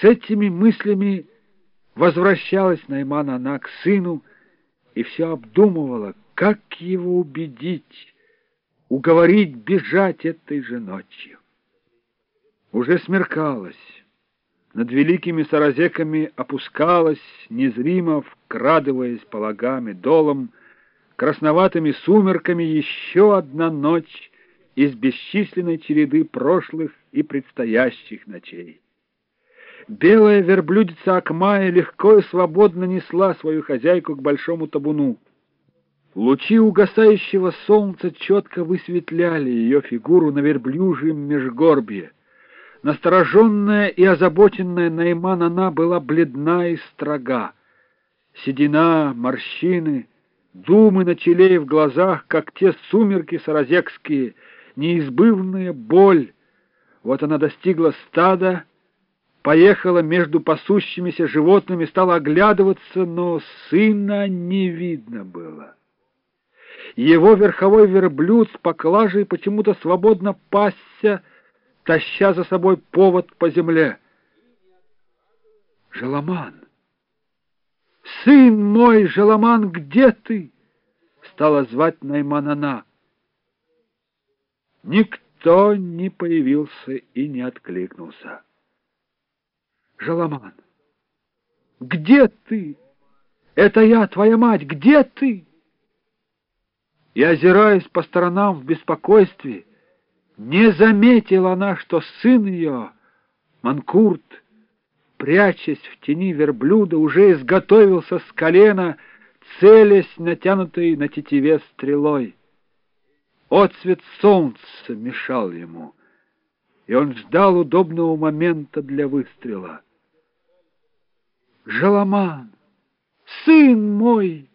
С этими мыслями возвращалась Найман она к сыну и все обдумывала, как его убедить, уговорить бежать этой же ночью. Уже смеркалось. Над великими саразеками опускалась, незримо вкрадываясь по лагам и долам, красноватыми сумерками еще одна ночь из бесчисленной череды прошлых и предстоящих ночей. Белая верблюдица Акмая легко и свободно несла свою хозяйку к большому табуну. Лучи угасающего солнца четко высветляли ее фигуру на верблюжьем межгорбье. Настороженная и озаботенная Найман она была бледна и строга. Седина, морщины, думы на челе и в глазах, как те сумерки саразекские, неизбывная боль. Вот она достигла стада, поехала между пасущимися животными, стала оглядываться, но сына не видно было. Его верховой верблюд с поклажей почему-то свободно пасся, таща за собой повод по земле. «Желоман! Сын мой, Желоман, где ты?» Стала звать Найманана. Никто не появился и не откликнулся. «Желоман, где ты? Это я, твоя мать, где ты?» и, озираясь по сторонам в беспокойстве, не заметила она, что сын ее, Манкурт, прячась в тени верблюда, уже изготовился с колена, целясь натянутой на тетиве стрелой. Отцвет солнца мешал ему, и он ждал удобного момента для выстрела. «Жаламан! Сын мой!»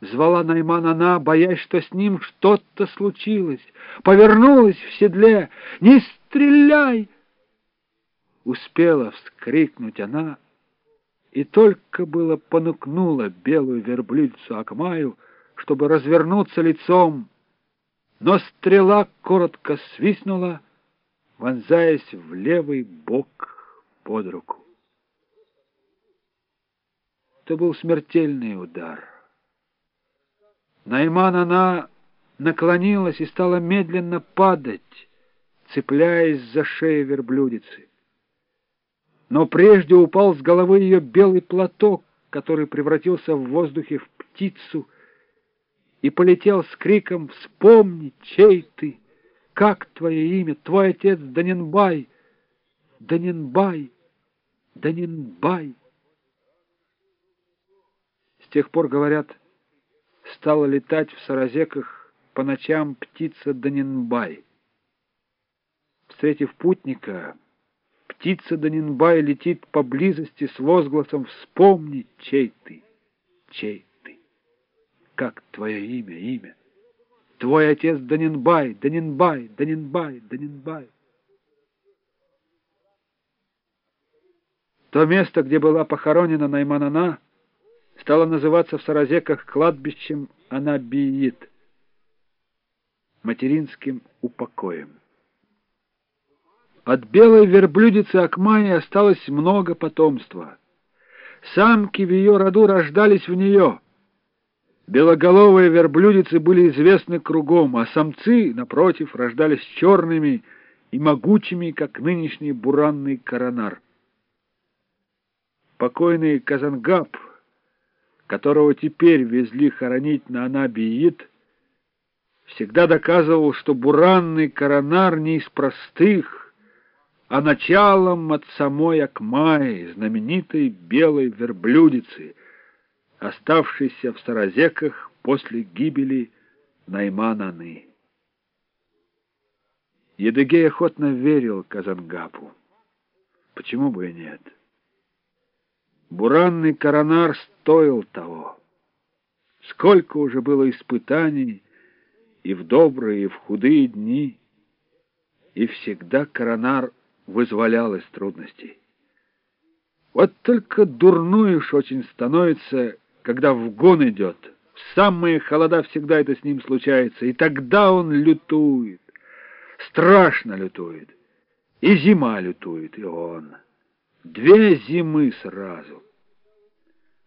Звала Найман она, боясь, что с ним что-то случилось. Повернулась в седле. «Не стреляй!» Успела вскрикнуть она, и только было понукнула белую верблюдцу Акмаю, чтобы развернуться лицом, но стрела коротко свистнула, вонзаясь в левый бок под руку. Это был смертельный удар. Найман она наклонилась и стала медленно падать, цепляясь за шею верблюдицы. Но прежде упал с головы ее белый платок, который превратился в воздухе в птицу, и полетел с криком «Вспомни, чей ты! Как твое имя? Твой отец Даненбай! Даненбай! Даненбай!» Тех пор, говорят, стала летать в Саразеках по ночам птица Данинбай. Встретив путника, птица Данинбай летит поблизости с возгласом «Вспомни, чей ты, чей ты, как твое имя, имя». Твой отец Данинбай, Данинбай, Данинбай, Данинбай. То место, где была похоронена Найманана, стало называться в Саразеках кладбищем Анабиит, материнским упокоем. От белой верблюдицы Акмани осталось много потомства. Самки в ее роду рождались в нее. Белоголовые верблюдицы были известны кругом, а самцы, напротив, рождались черными и могучими, как нынешний буранный коронар. Покойный Казангаб — которого теперь везли хоронить на Анабиит, всегда доказывал, что буранный коронар не из простых, а началом от самой Акмаи, знаменитой белой верблюдицы, оставшейся в Саразеках после гибели Наймананы. Едыгей охотно верил Казангапу. Почему бы и нет? Буранный коронар стоил того. Сколько уже было испытаний и в добрые, и в худые дни, и всегда коронар вызволял из трудностей. Вот только дурной уж очень становится, когда в гон идет. В самые холода всегда это с ним случается, и тогда он лютует, страшно лютует, и зима лютует, и он. Две зимы сразу.